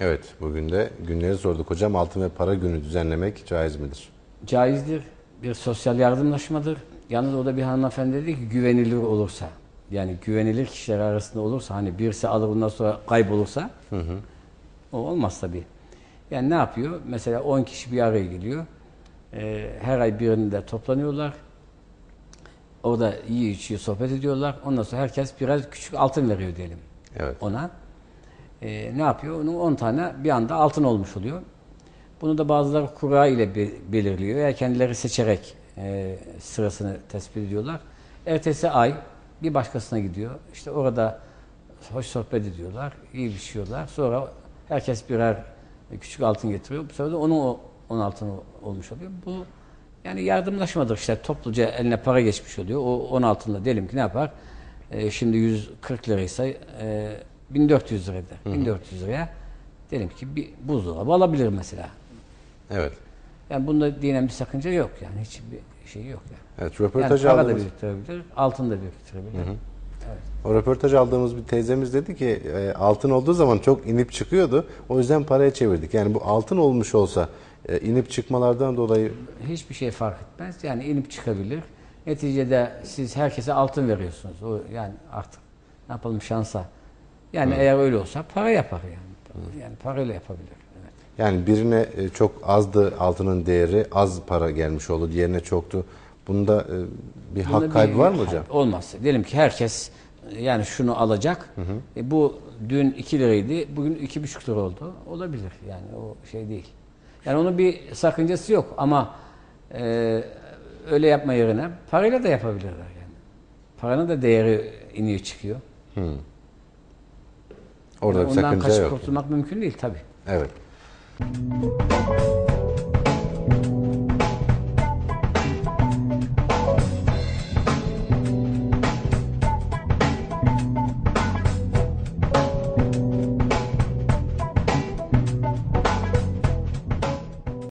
Evet, bugün de günleri sorduk hocam. Altın ve para günü düzenlemek caiz midir? caizdir. Bir sosyal yardımlaşmadır. Yalnız o da bir hanımefendi dedi ki güvenilir olursa. Yani güvenilir kişiler arasında olursa hani birisi alır bundan sonra kaybolursa o olmaz tabii. Yani ne yapıyor? Mesela 10 kişi bir araya geliyor. Ee, her ay birinde toplanıyorlar. Orada iyi içiyor, sohbet ediyorlar. Ondan sonra herkes biraz küçük altın veriyor diyelim Evet. ona. Ee, ne yapıyor? Onun 10 tane bir anda altın olmuş oluyor. Bunu da bazıları kura ile be- belirliyor. Ya kendileri seçerek e, sırasını tespit ediyorlar. Ertesi ay bir başkasına gidiyor. İşte orada hoş sohbet ediyorlar, iyi biçiyorlar. Sonra herkes birer küçük altın getiriyor. Bu sefer de onun o 10 altın olmuş oluyor. Bu yani yardımlaşmadır işte topluca eline para geçmiş oluyor. O 10 altınla diyelim ki ne yapar? E, şimdi 140 liraysa e, 1400 lira eder. 1400 liraya diyelim ki bir buzdolabı alabilir mesela. Evet. Yani bunda dinen bir sakınca yok yani hiçbir şey yok yani. Evet, Yani röportaj da aldığımız, biriktirebilir, altın da biriktirebilir. o röportaj aldığımız bir teyzemiz dedi ki e, altın olduğu zaman çok inip çıkıyordu. O yüzden paraya çevirdik. Yani bu altın olmuş olsa e, inip çıkmalardan dolayı Hiçbir şey fark etmez. Yani inip çıkabilir. Neticede siz herkese altın veriyorsunuz. O yani artık ne yapalım şansa. Yani eğer öyle olsa para yapar yani. Yani parayla yapabilir. Yani birine e, çok azdı altının değeri az para gelmiş oldu. Diğerine çoktu. Bunda e, bir Bunda hak kaybı bir- var mı hocam? Olmaz. Diyelim ki herkes e, yani şunu alacak. E, bu dün 2 liraydı, bugün iki buçuk lira oldu. Olabilir yani o şey değil. Yani onun bir sakıncası yok ama e, öyle yapma yerine parayla da yapabilirler yani. Paranın da değeri iniyor çıkıyor. Orada Yani bir ondan sakınca kaçıp yok. kurtulmak mümkün değil tabii. Evet. Thank you.